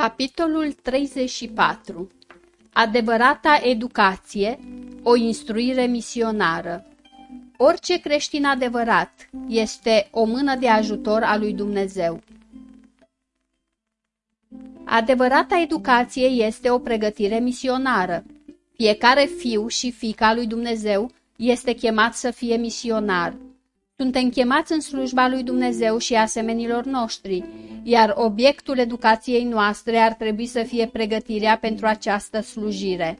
Capitolul 34 Adevărata educație, o instruire misionară Orice creștin adevărat este o mână de ajutor a lui Dumnezeu. Adevărata educație este o pregătire misionară. Fiecare fiu și fica lui Dumnezeu este chemat să fie misionar. Suntem chemați în slujba lui Dumnezeu și asemenilor noștri, iar obiectul educației noastre ar trebui să fie pregătirea pentru această slujire.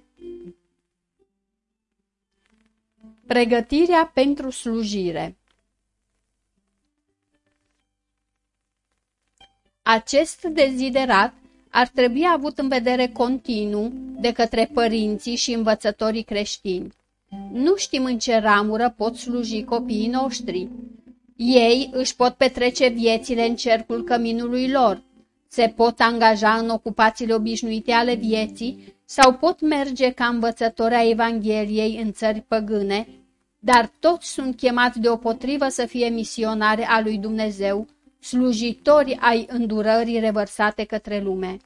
Pregătirea pentru slujire Acest deziderat ar trebui avut în vedere continuu de către părinții și învățătorii creștini. Nu știm în ce ramură pot sluji copiii noștri. Ei își pot petrece viețile în cercul căminului lor, se pot angaja în ocupațiile obișnuite ale vieții sau pot merge ca învățători a Evangheliei în țări păgâne, dar toți sunt chemați deopotrivă să fie misionari a lui Dumnezeu, slujitori ai îndurării revărsate către lume.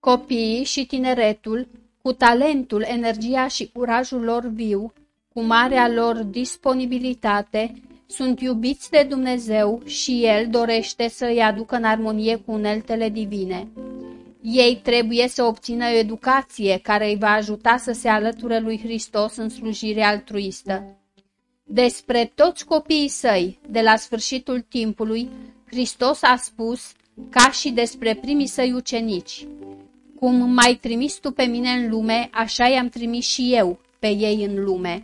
Copiii și tineretul cu talentul, energia și curajul lor viu, cu marea lor disponibilitate, sunt iubiți de Dumnezeu și El dorește să îi aducă în armonie cu uneltele divine. Ei trebuie să obțină o educație care îi va ajuta să se alăture lui Hristos în slujire altruistă. Despre toți copiii săi, de la sfârșitul timpului, Hristos a spus, ca și despre primii săi ucenici, cum m-ai trimis tu pe mine în lume, așa i-am trimis și eu pe ei în lume.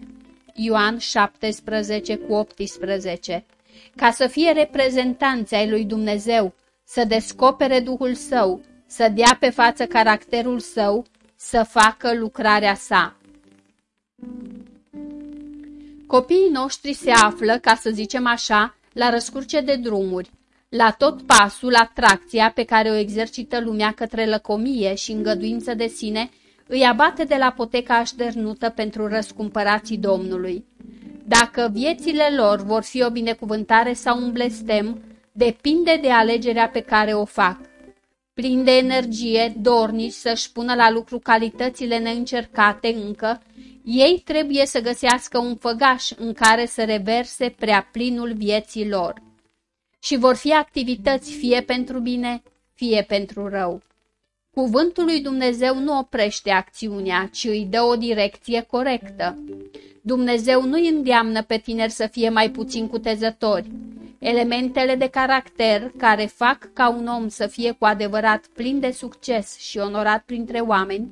Ioan 17 cu 18 Ca să fie reprezentanți ai lui Dumnezeu, să descopere Duhul Său, să dea pe față caracterul Său, să facă lucrarea sa. Copiii noștri se află, ca să zicem așa, la răscurce de drumuri, la tot pasul, atracția pe care o exercită lumea către lăcomie și îngăduință de sine îi abate de la poteca așternută pentru răscumpărații Domnului. Dacă viețile lor vor fi o binecuvântare sau un blestem, depinde de alegerea pe care o fac. Plin de energie, dornici să-și pună la lucru calitățile neîncercate încă, ei trebuie să găsească un făgaș în care să reverse prea plinul vieții lor și vor fi activități fie pentru bine, fie pentru rău. Cuvântul lui Dumnezeu nu oprește acțiunea, ci îi dă o direcție corectă. Dumnezeu nu îi îndeamnă pe tineri să fie mai puțin cutezători. Elementele de caracter care fac ca un om să fie cu adevărat plin de succes și onorat printre oameni,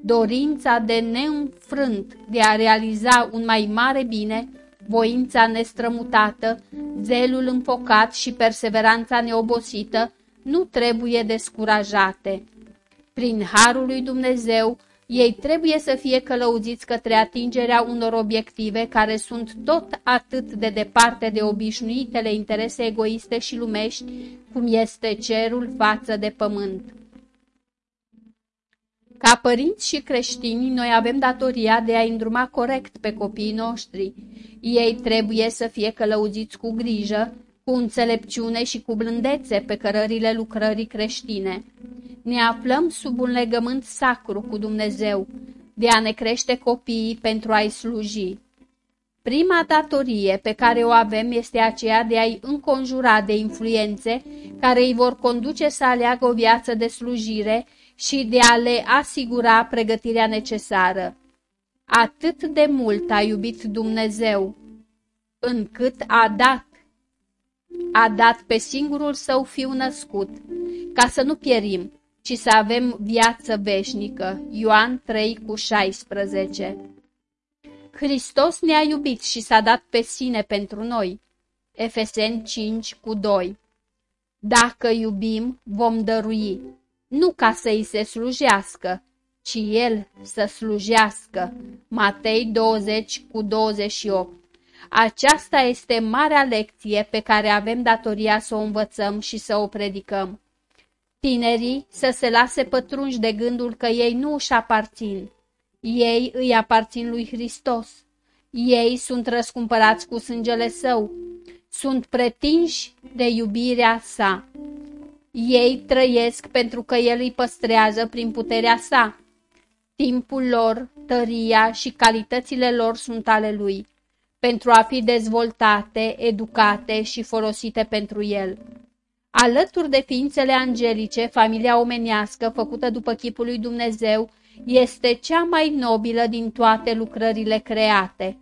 dorința de neînfrânt de a realiza un mai mare bine, voința nestrămutată, zelul înfocat și perseveranța neobosită nu trebuie descurajate. Prin harul lui Dumnezeu, ei trebuie să fie călăuziți către atingerea unor obiective care sunt tot atât de departe de obișnuitele interese egoiste și lumești, cum este cerul față de pământ. Ca părinți și creștini, noi avem datoria de a îndruma corect pe copiii noștri. Ei trebuie să fie călăuziți cu grijă, cu înțelepciune și cu blândețe pe cărările lucrării creștine. Ne aflăm sub un legământ sacru cu Dumnezeu, de a ne crește copiii pentru a-i sluji. Prima datorie pe care o avem este aceea de a-i înconjura de influențe care îi vor conduce să aleagă o viață de slujire și de a le asigura pregătirea necesară. Atât de mult a iubit Dumnezeu, încât a dat, a dat pe singurul său fiu născut, ca să nu pierim, ci să avem viață veșnică. Ioan 3 cu 16 Hristos ne-a iubit și s-a dat pe sine pentru noi. Efeseni 5 cu 2 Dacă iubim, vom dărui nu ca să-i se slujească, ci el să slujească. Matei 20 cu 28 Aceasta este marea lecție pe care avem datoria să o învățăm și să o predicăm. Tinerii să se lase pătrunși de gândul că ei nu își aparțin. Ei îi aparțin lui Hristos. Ei sunt răscumpărați cu sângele său. Sunt pretinși de iubirea sa. Ei trăiesc pentru că El îi păstrează prin puterea sa. Timpul lor, tăria și calitățile lor sunt ale Lui, pentru a fi dezvoltate, educate și folosite pentru El. Alături de ființele angelice, familia omenească, făcută după chipul lui Dumnezeu, este cea mai nobilă din toate lucrările create.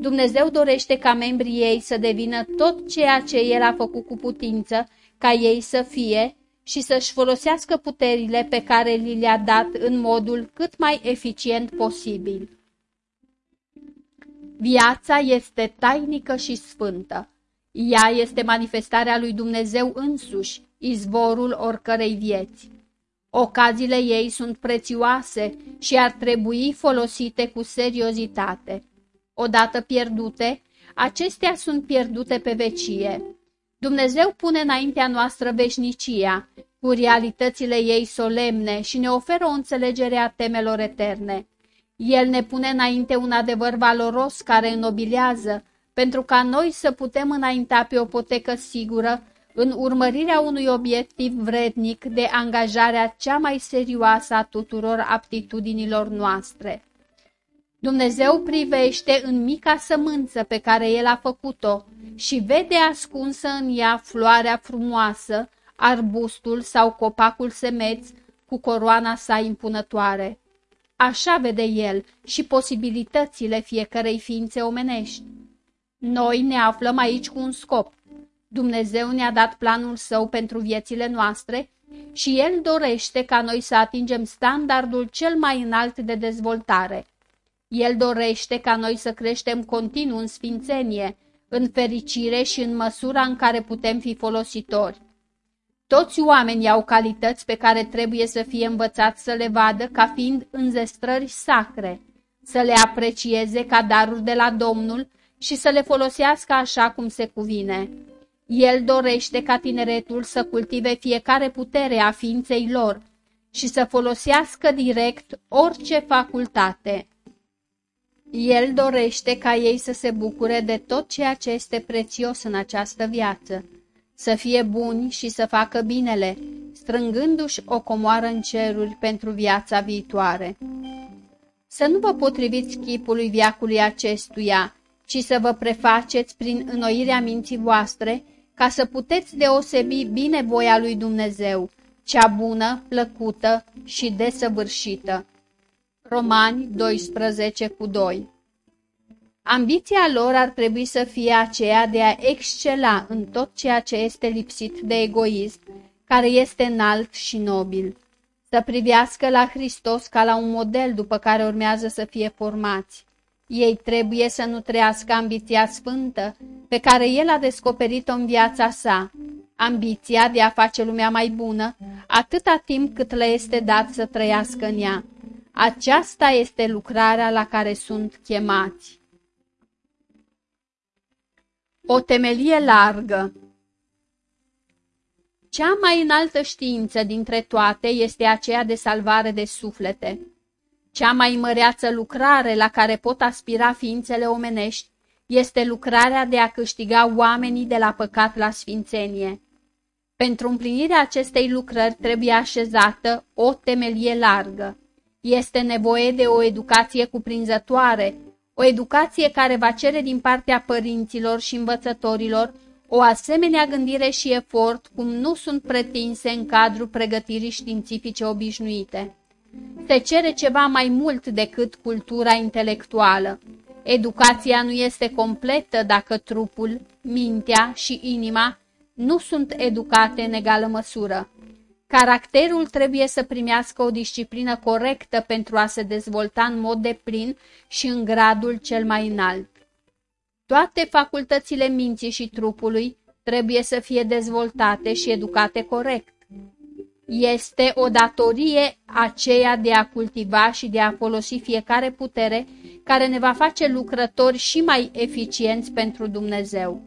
Dumnezeu dorește ca membrii ei să devină tot ceea ce El a făcut cu putință, ca ei să fie și să-și folosească puterile pe care li le-a dat în modul cât mai eficient posibil. Viața este tainică și sfântă. Ea este manifestarea lui Dumnezeu însuși, izvorul oricărei vieți. Ocaziile ei sunt prețioase și ar trebui folosite cu seriozitate. Odată pierdute, acestea sunt pierdute pe vecie. Dumnezeu pune înaintea noastră veșnicia, cu realitățile ei solemne și ne oferă o înțelegere a temelor eterne. El ne pune înainte un adevăr valoros care înnobilează, pentru ca noi să putem înainta pe o potecă sigură în urmărirea unui obiectiv vrednic de angajarea cea mai serioasă a tuturor aptitudinilor noastre. Dumnezeu privește în mica sămânță pe care El a făcut-o și vede ascunsă în ea floarea frumoasă, arbustul sau copacul semeț cu coroana sa impunătoare. Așa vede El și posibilitățile fiecărei ființe omenești. Noi ne aflăm aici cu un scop. Dumnezeu ne-a dat planul său pentru viețile noastre și El dorește ca noi să atingem standardul cel mai înalt de dezvoltare. El dorește ca noi să creștem continuu în sfințenie, în fericire și în măsura în care putem fi folositori. Toți oamenii au calități pe care trebuie să fie învățați să le vadă ca fiind înzestrări sacre, să le aprecieze ca daruri de la Domnul și să le folosească așa cum se cuvine. El dorește ca tineretul să cultive fiecare putere a ființei lor și să folosească direct orice facultate. El dorește ca ei să se bucure de tot ceea ce este prețios în această viață, să fie buni și să facă binele, strângându-și o comoară în ceruri pentru viața viitoare. Să nu vă potriviți chipului viacului acestuia, ci să vă prefaceți prin înnoirea minții voastre, ca să puteți deosebi bine voia lui Dumnezeu, cea bună, plăcută și desăvârșită. Romani 12 cu 2 Ambiția lor ar trebui să fie aceea de a excela în tot ceea ce este lipsit de egoism, care este înalt și nobil. Să privească la Hristos ca la un model după care urmează să fie formați. Ei trebuie să nu trăiască ambiția sfântă pe care El a descoperit-o în viața sa, ambiția de a face lumea mai bună, atâta timp cât le este dat să trăiască în ea. Aceasta este lucrarea la care sunt chemați. O temelie largă Cea mai înaltă știință dintre toate este aceea de salvare de suflete. Cea mai măreață lucrare la care pot aspira ființele omenești este lucrarea de a câștiga oamenii de la păcat la sfințenie. Pentru împlinirea acestei lucrări trebuie așezată o temelie largă. Este nevoie de o educație cuprinzătoare, o educație care va cere din partea părinților și învățătorilor o asemenea gândire și efort cum nu sunt pretinse în cadrul pregătirii științifice obișnuite. Se cere ceva mai mult decât cultura intelectuală. Educația nu este completă dacă trupul, mintea și inima nu sunt educate în egală măsură. Caracterul trebuie să primească o disciplină corectă pentru a se dezvolta în mod deplin și în gradul cel mai înalt. Toate facultățile minții și trupului trebuie să fie dezvoltate și educate corect. Este o datorie aceea de a cultiva și de a folosi fiecare putere care ne va face lucrători și mai eficienți pentru Dumnezeu.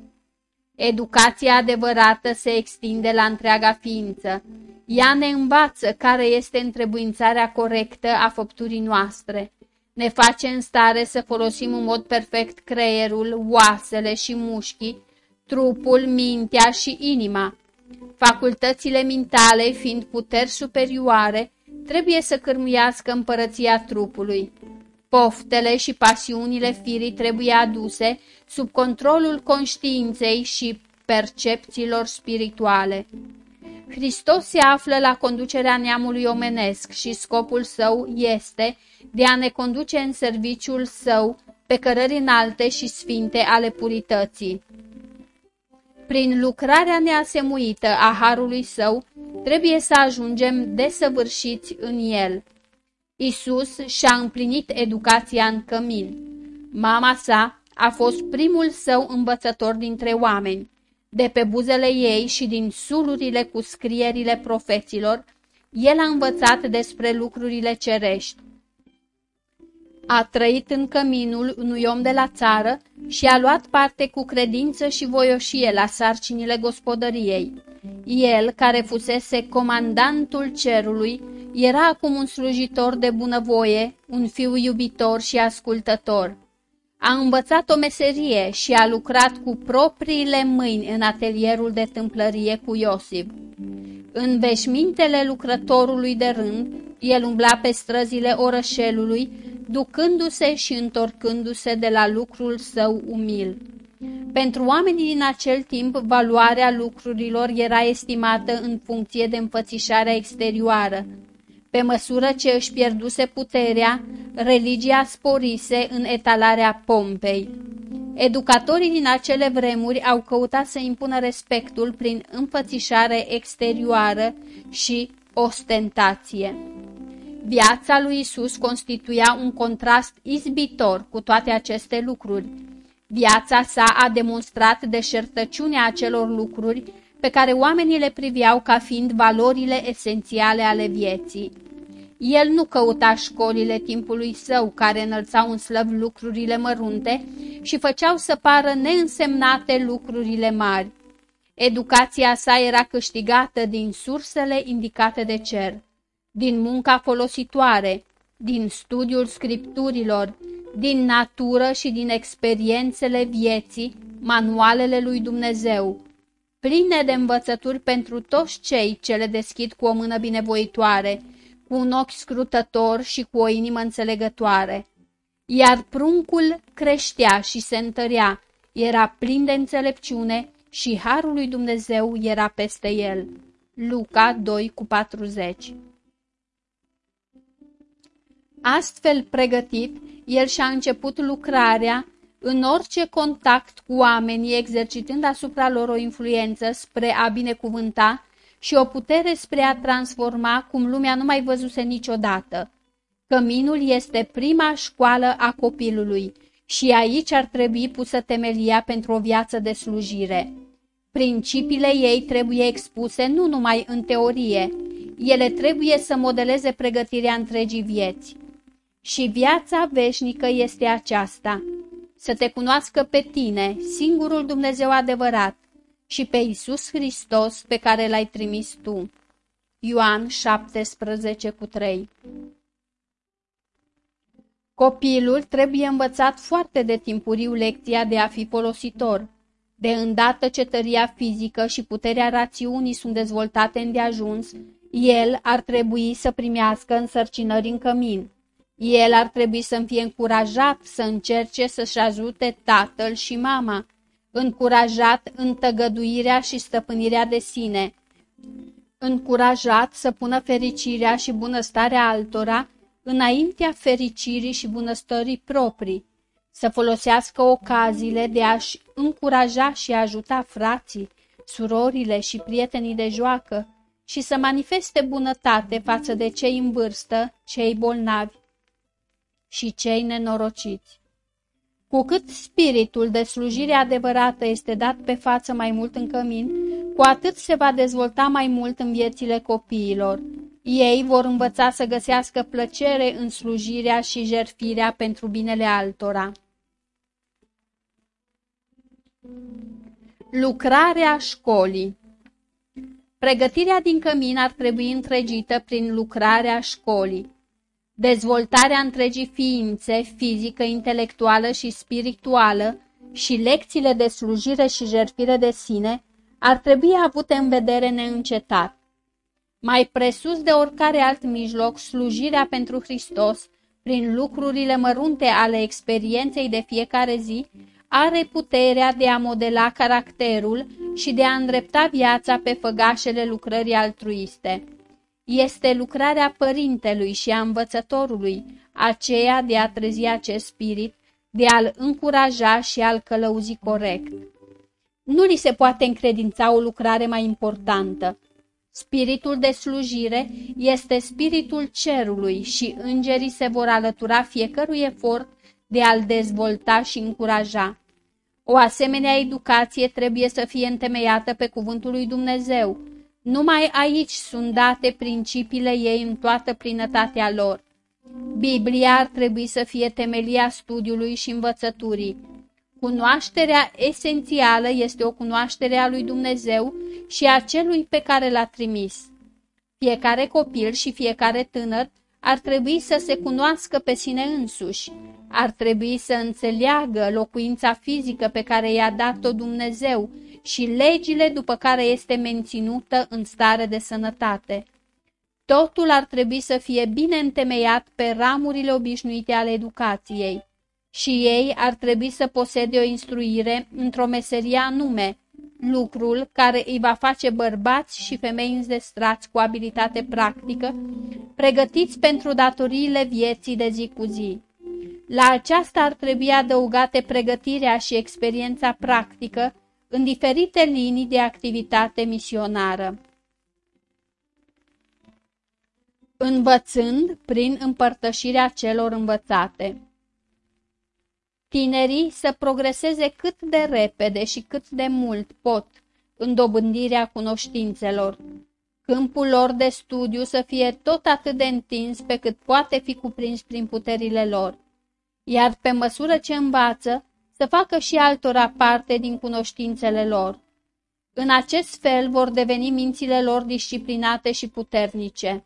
Educația adevărată se extinde la întreaga ființă. Ea ne învață care este întrebuințarea corectă a făpturii noastre. Ne face în stare să folosim în mod perfect creierul, oasele și mușchii, trupul, mintea și inima. Facultățile mintale fiind puteri superioare, trebuie să cârmuiască împărăția trupului. Poftele și pasiunile firii trebuie aduse sub controlul conștiinței și percepțiilor spirituale. Hristos se află la conducerea neamului omenesc și scopul său este de a ne conduce în serviciul său pe cărări înalte și sfinte ale purității. Prin lucrarea neasemuită a harului său, trebuie să ajungem desăvârșiți în el. Isus și-a împlinit educația în cămin. Mama sa a fost primul său învățător dintre oameni. De pe buzele ei și din sulurile cu scrierile profeților, el a învățat despre lucrurile cerești. A trăit în căminul unui om de la țară și a luat parte cu credință și voioșie la sarcinile gospodăriei. El, care fusese comandantul cerului, era acum un slujitor de bunăvoie, un fiu iubitor și ascultător. A învățat o meserie și a lucrat cu propriile mâini în atelierul de tâmplărie cu Iosif. În veșmintele lucrătorului de rând, el umbla pe străzile orășelului, ducându-se și întorcându-se de la lucrul său umil. Pentru oamenii din acel timp, valoarea lucrurilor era estimată în funcție de înfățișarea exterioară. Pe măsură ce își pierduse puterea, religia sporise în etalarea pompei. Educatorii din acele vremuri au căutat să impună respectul prin înfățișare exterioară și ostentație. Viața lui Isus constituia un contrast izbitor cu toate aceste lucruri. Viața sa a demonstrat deșertăciunea acelor lucruri pe care oamenii le priveau ca fiind valorile esențiale ale vieții. El nu căuta școlile timpului său, care înălțau în slăv lucrurile mărunte și făceau să pară neînsemnate lucrurile mari. Educația sa era câștigată din sursele indicate de cer, din munca folositoare, din studiul scripturilor, din natură și din experiențele vieții, manualele lui Dumnezeu, pline de învățături pentru toți cei ce le deschid cu o mână binevoitoare, cu un ochi scrutător și cu o inimă înțelegătoare. Iar pruncul creștea și se întărea, era plin de înțelepciune și harul lui Dumnezeu era peste el. Luca 2 cu 40 Astfel pregătit, el și-a început lucrarea în orice contact cu oamenii, exercitând asupra lor o influență spre a binecuvânta și o putere spre a transforma cum lumea nu mai văzuse niciodată. Căminul este prima școală a copilului și aici ar trebui pusă temelia pentru o viață de slujire. Principiile ei trebuie expuse nu numai în teorie, ele trebuie să modeleze pregătirea întregii vieți. Și viața veșnică este aceasta, să te cunoască pe tine, singurul Dumnezeu adevărat, și pe Iisus Hristos pe care l-ai trimis tu. Ioan 17 cu 3 Copilul trebuie învățat foarte de timpuriu lecția de a fi folositor. De îndată ce tăria fizică și puterea rațiunii sunt dezvoltate îndeajuns, el ar trebui să primească însărcinări în cămin. El ar trebui să fie încurajat să încerce să-și ajute tatăl și mama, încurajat în tăgăduirea și stăpânirea de sine, încurajat să pună fericirea și bunăstarea altora înaintea fericirii și bunăstării proprii, să folosească ocaziile de a-și încuraja și ajuta frații, surorile și prietenii de joacă și să manifeste bunătate față de cei în vârstă, cei bolnavi și cei nenorociți. Cu cât spiritul de slujire adevărată este dat pe față mai mult în cămin, cu atât se va dezvolta mai mult în viețile copiilor. Ei vor învăța să găsească plăcere în slujirea și jerfirea pentru binele altora. Lucrarea școlii Pregătirea din cămin ar trebui întregită prin lucrarea școlii. Dezvoltarea întregii ființe, fizică, intelectuală și spirituală și lecțiile de slujire și jertfire de sine ar trebui avute în vedere neîncetat. Mai presus de oricare alt mijloc, slujirea pentru Hristos, prin lucrurile mărunte ale experienței de fiecare zi, are puterea de a modela caracterul și de a îndrepta viața pe făgașele lucrării altruiste. Este lucrarea părintelui și a învățătorului, aceea de a trezi acest spirit, de a-l încuraja și a-l călăuzi corect. Nu li se poate încredința o lucrare mai importantă. Spiritul de slujire este spiritul cerului și îngerii se vor alătura fiecărui efort de a-l dezvolta și încuraja. O asemenea educație trebuie să fie întemeiată pe cuvântul lui Dumnezeu. Numai aici sunt date principiile ei în toată plinătatea lor. Biblia ar trebui să fie temelia studiului și învățăturii. Cunoașterea esențială este o cunoaștere a lui Dumnezeu și a celui pe care l-a trimis. Fiecare copil și fiecare tânăr ar trebui să se cunoască pe sine însuși, ar trebui să înțeleagă locuința fizică pe care i-a dat-o Dumnezeu și legile după care este menținută în stare de sănătate. Totul ar trebui să fie bine întemeiat pe ramurile obișnuite ale educației și ei ar trebui să posede o instruire într-o meserie anume, lucrul care îi va face bărbați și femei înzestrați cu abilitate practică, pregătiți pentru datoriile vieții de zi cu zi. La aceasta ar trebui adăugate pregătirea și experiența practică în diferite linii de activitate misionară. Învățând prin împărtășirea celor învățate tinerii să progreseze cât de repede și cât de mult pot în dobândirea cunoștințelor. Câmpul lor de studiu să fie tot atât de întins pe cât poate fi cuprins prin puterile lor, iar pe măsură ce învață, să facă și altora parte din cunoștințele lor. În acest fel vor deveni mințile lor disciplinate și puternice.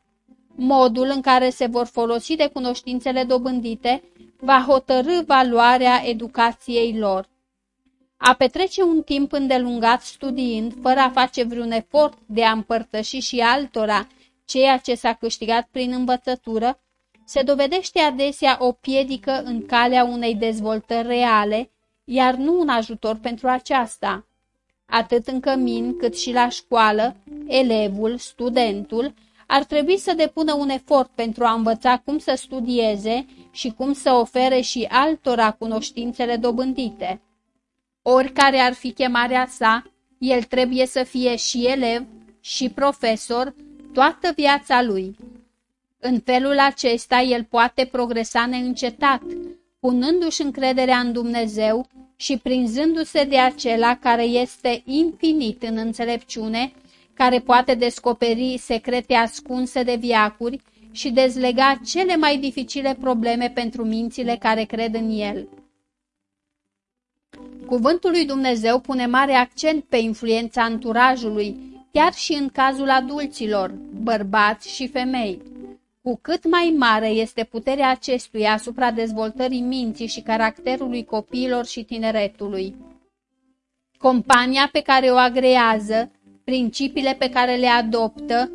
Modul în care se vor folosi de cunoștințele dobândite va hotărâ valoarea educației lor. A petrece un timp îndelungat studiind, fără a face vreun efort de a împărtăși și altora ceea ce s-a câștigat prin învățătură, se dovedește adesea o piedică în calea unei dezvoltări reale, iar nu un ajutor pentru aceasta. Atât în cămin cât și la școală, elevul, studentul, ar trebui să depună un efort pentru a învăța cum să studieze și cum să ofere și altora cunoștințele dobândite. Oricare ar fi chemarea sa, el trebuie să fie și elev și profesor toată viața lui. În felul acesta el poate progresa neîncetat, punându-și încrederea în Dumnezeu și prinzându-se de acela care este infinit în înțelepciune, care poate descoperi secrete ascunse de viacuri și dezlega cele mai dificile probleme pentru mințile care cred în el. Cuvântul lui Dumnezeu pune mare accent pe influența anturajului, chiar și în cazul adulților, bărbați și femei. Cu cât mai mare este puterea acestuia asupra dezvoltării minții și caracterului copiilor și tineretului. Compania pe care o agrează, principiile pe care le adoptă,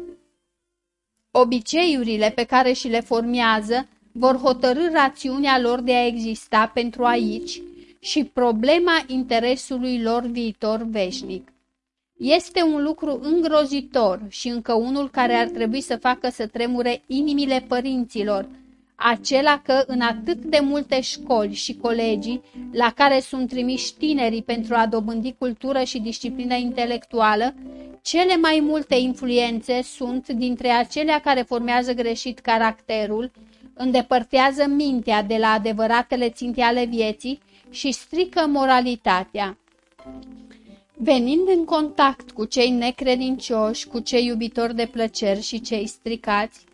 Obiceiurile pe care și le formează vor hotărâ rațiunea lor de a exista pentru aici și problema interesului lor viitor veșnic. Este un lucru îngrozitor și încă unul care ar trebui să facă să tremure inimile părinților, acela că în atât de multe școli și colegii la care sunt trimiși tinerii pentru a dobândi cultură și disciplină intelectuală, cele mai multe influențe sunt dintre acelea care formează greșit caracterul, îndepărtează mintea de la adevăratele ținte ale vieții și strică moralitatea. Venind în contact cu cei necredincioși, cu cei iubitori de plăceri și cei stricați,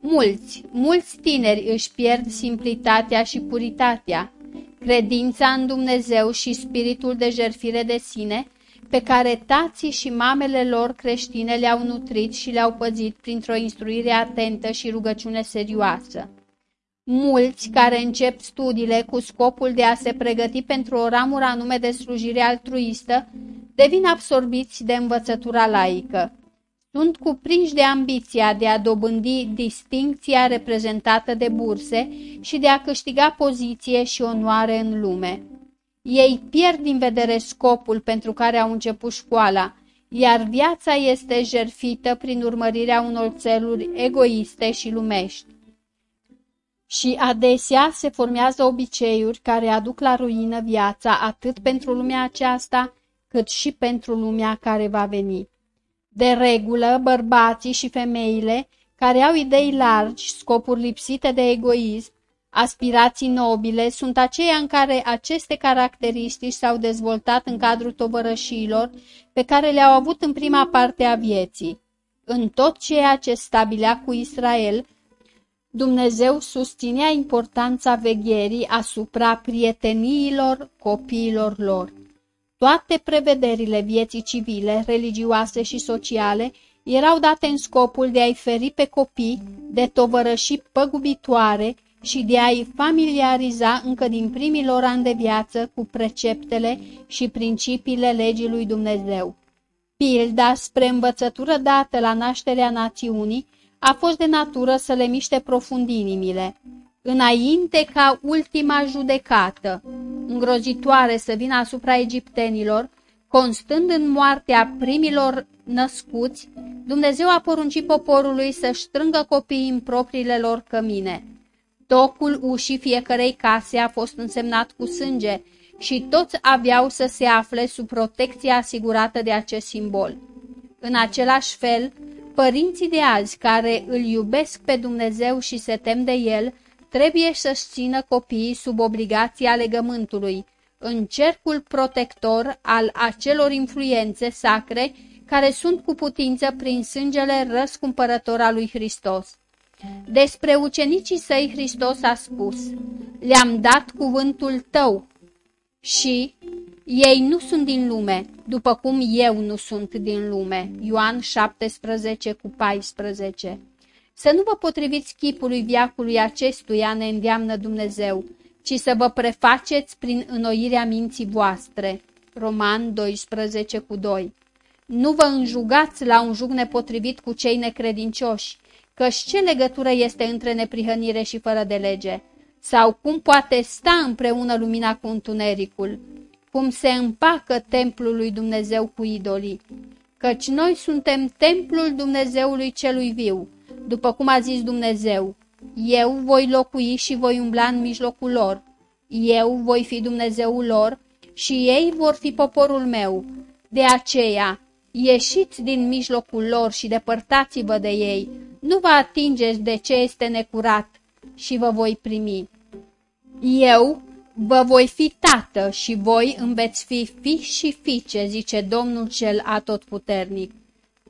mulți, mulți tineri își pierd simplitatea și puritatea, credința în Dumnezeu și spiritul de jerfire de sine, pe care tații și mamele lor creștine le-au nutrit și le-au păzit printr-o instruire atentă și rugăciune serioasă. Mulți care încep studiile cu scopul de a se pregăti pentru o ramură anume de slujire altruistă devin absorbiți de învățătura laică. Sunt cuprinși de ambiția de a dobândi distincția reprezentată de burse și de a câștiga poziție și onoare în lume. Ei pierd din vedere scopul pentru care au început școala, iar viața este jerfită prin urmărirea unor țeluri egoiste și lumești. Și adesea se formează obiceiuri care aduc la ruină viața atât pentru lumea aceasta, cât și pentru lumea care va veni. De regulă, bărbații și femeile, care au idei largi, scopuri lipsite de egoism, aspirații nobile, sunt aceia în care aceste caracteristici s-au dezvoltat în cadrul tovărășilor pe care le-au avut în prima parte a vieții. În tot ceea ce stabilea cu Israel, Dumnezeu susținea importanța vegherii asupra prieteniilor copiilor lor. Toate prevederile vieții civile, religioase și sociale erau date în scopul de a-i feri pe copii de tovărășii păgubitoare și de a-i familiariza încă din primii lor ani de viață cu preceptele și principiile legii lui Dumnezeu. Pilda spre învățătură dată la nașterea națiunii a fost de natură să le miște profund inimile. Înainte ca ultima judecată, îngrozitoare să vină asupra egiptenilor, constând în moartea primilor născuți, Dumnezeu a poruncit poporului să strângă copiii în propriile lor cămine. Tocul ușii fiecărei case a fost însemnat cu sânge și toți aveau să se afle sub protecția asigurată de acest simbol. În același fel, părinții de azi care îl iubesc pe Dumnezeu și se tem de el, trebuie să-și țină copiii sub obligația legământului, în cercul protector al acelor influențe sacre care sunt cu putință prin sângele răscumpărător al lui Hristos. Despre ucenicii săi Hristos a spus, le-am dat cuvântul tău și ei nu sunt din lume, după cum eu nu sunt din lume. Ioan 17 cu 14 Să nu vă potriviți chipului viacului acestuia ne îndeamnă Dumnezeu, ci să vă prefaceți prin înnoirea minții voastre. Roman 12 cu 2 Nu vă înjugați la un jug nepotrivit cu cei necredincioși, căci ce legătură este între neprihănire și fără de lege? Sau cum poate sta împreună lumina cu întunericul? Cum se împacă templul lui Dumnezeu cu idolii? Căci noi suntem templul Dumnezeului celui viu, după cum a zis Dumnezeu. Eu voi locui și voi umbla în mijlocul lor. Eu voi fi Dumnezeul lor și ei vor fi poporul meu. De aceea, ieșiți din mijlocul lor și depărtați-vă de ei, nu vă atingeți de ce este necurat și vă voi primi. Eu vă voi fi tată și voi îmi veți fi fi și fiice, zice Domnul cel atotputernic.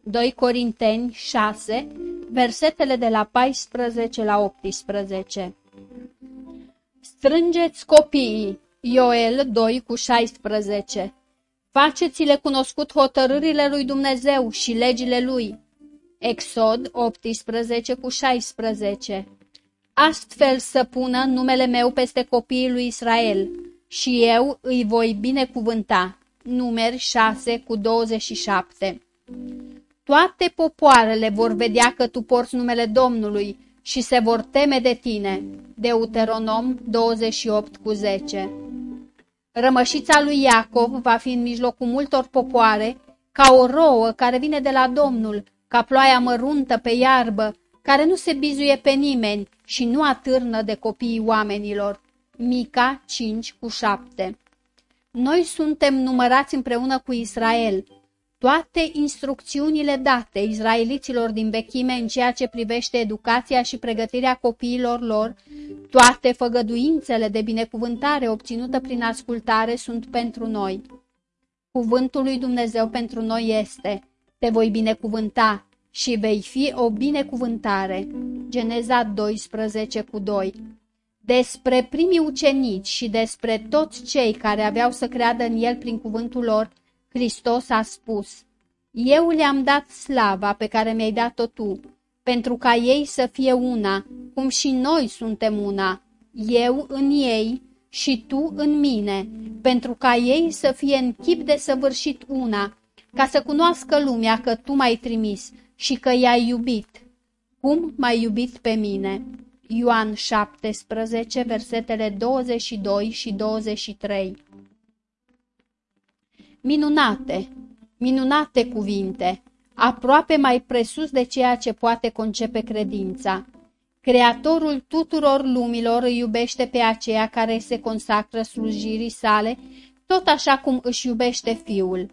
2 Corinteni 6, versetele de la 14 la 18 Strângeți copiii, Ioel 2 cu 16 Faceți-le cunoscut hotărârile lui Dumnezeu și legile lui, Exod 18 cu 16 Astfel să pună numele meu peste copiii lui Israel și eu îi voi binecuvânta. Numeri 6 cu 27 Toate popoarele vor vedea că tu porți numele Domnului și se vor teme de tine. Deuteronom 28 cu 10 Rămășița lui Iacov va fi în mijlocul multor popoare, ca o rouă care vine de la Domnul, ca ploaia măruntă pe iarbă, care nu se bizuie pe nimeni și nu atârnă de copiii oamenilor. Mica 5 cu 7 Noi suntem numărați împreună cu Israel. Toate instrucțiunile date izraeliților din vechime în ceea ce privește educația și pregătirea copiilor lor, toate făgăduințele de binecuvântare obținută prin ascultare sunt pentru noi. Cuvântul lui Dumnezeu pentru noi este, te voi binecuvânta și vei fi o binecuvântare. Geneza 12 cu 2 Despre primii ucenici și despre toți cei care aveau să creadă în el prin cuvântul lor, Hristos a spus, Eu le-am dat slava pe care mi-ai dat-o tu, pentru ca ei să fie una, cum și noi suntem una, eu în ei și tu în mine, pentru ca ei să fie în chip de săvârșit una, ca să cunoască lumea că tu m-ai trimis și că i-ai iubit. Cum m-ai iubit pe mine? Ioan 17, versetele 22 și 23 Minunate, minunate cuvinte, aproape mai presus de ceea ce poate concepe credința. Creatorul tuturor lumilor îi iubește pe aceea care se consacră slujirii sale, tot așa cum își iubește fiul.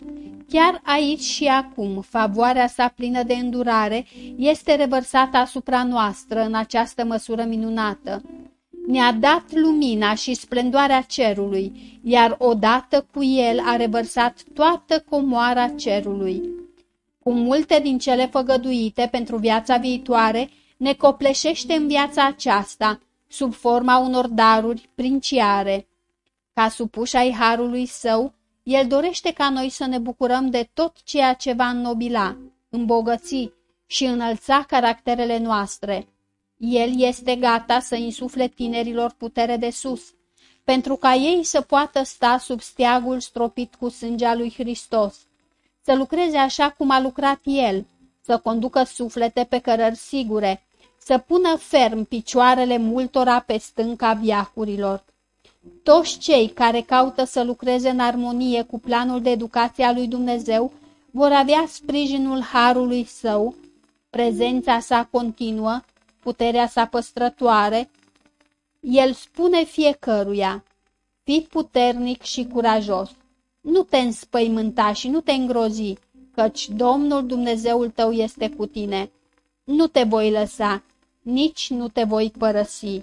Chiar aici și acum, favoarea sa plină de îndurare este revărsată asupra noastră în această măsură minunată. Ne-a dat lumina și splendoarea cerului, iar odată cu el a revărsat toată comoara cerului. Cu multe din cele făgăduite pentru viața viitoare, ne copleșește în viața aceasta, sub forma unor daruri princiare. Ca supuși ai harului său, el dorește ca noi să ne bucurăm de tot ceea ce va înnobila, îmbogăți și înălța caracterele noastre. El este gata să insufle tinerilor putere de sus, pentru ca ei să poată sta sub steagul stropit cu sângea lui Hristos, să lucreze așa cum a lucrat El, să conducă suflete pe cărări sigure, să pună ferm picioarele multora pe stânca viacurilor. Toți cei care caută să lucreze în armonie cu planul de educație a lui Dumnezeu vor avea sprijinul harului său, prezența sa continuă, puterea sa păstrătoare. El spune fiecăruia, fii puternic și curajos, nu te înspăimânta și nu te îngrozi, căci Domnul Dumnezeul tău este cu tine. Nu te voi lăsa, nici nu te voi părăsi.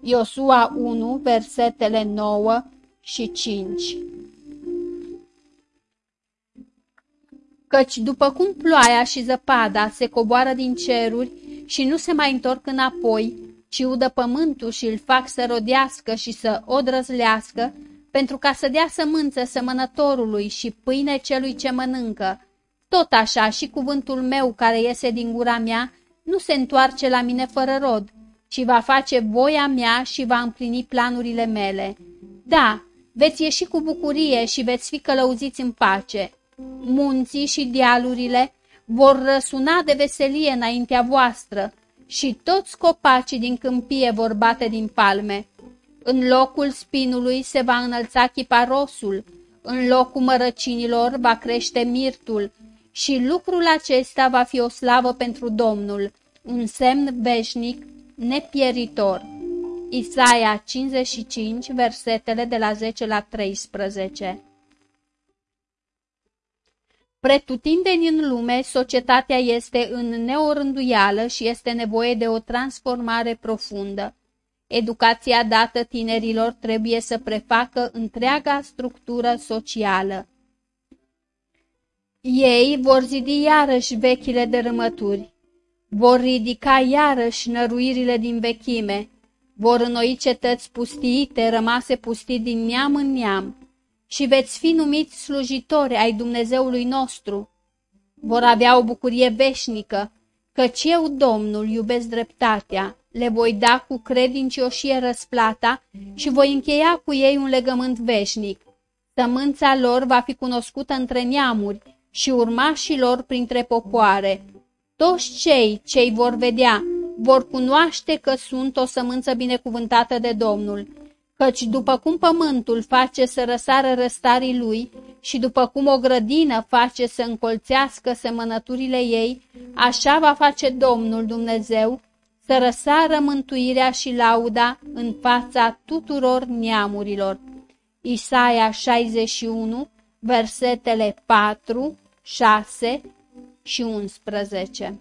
Iosua 1, versetele 9 și 5 Căci după cum ploaia și zăpada se coboară din ceruri și nu se mai întorc înapoi, ci udă pământul și îl fac să rodească și să o drăzlească, pentru ca să dea sămânță sămănătorului și pâine celui ce mănâncă. Tot așa și cuvântul meu care iese din gura mea nu se întoarce la mine fără rod, ci va face voia mea și va împlini planurile mele. Da, veți ieși cu bucurie și veți fi călăuziți în pace. Munții și dealurile vor răsuna de veselie înaintea voastră și toți copacii din câmpie vor bate din palme. În locul spinului se va înălța chiparosul, în locul mărăcinilor va crește mirtul și lucrul acesta va fi o slavă pentru Domnul, un semn veșnic, nepieritor. Isaia 55, versetele de la 10 la 13 Pretutindeni în lume, societatea este în neorânduială și este nevoie de o transformare profundă. Educația dată tinerilor trebuie să prefacă întreaga structură socială. Ei vor zidi iarăși vechile dărâmături, vor ridica iarăși năruirile din vechime, vor înnoi cetăți pustiite, rămase pustii din neam în neam, și veți fi numiți slujitori ai Dumnezeului nostru. Vor avea o bucurie veșnică, căci eu, Domnul, iubesc dreptatea, le voi da cu credincioșie răsplata și voi încheia cu ei un legământ veșnic. Sămânța lor va fi cunoscută între neamuri și urmașii lor printre popoare. Toți cei ce vor vedea vor cunoaște că sunt o sămânță binecuvântată de Domnul, căci după cum pământul face să răsară răstarii lui și după cum o grădină face să încolțească semănăturile ei, așa va face Domnul Dumnezeu să răsară mântuirea și lauda în fața tuturor neamurilor. Isaia 61, versetele 4, 6 și 11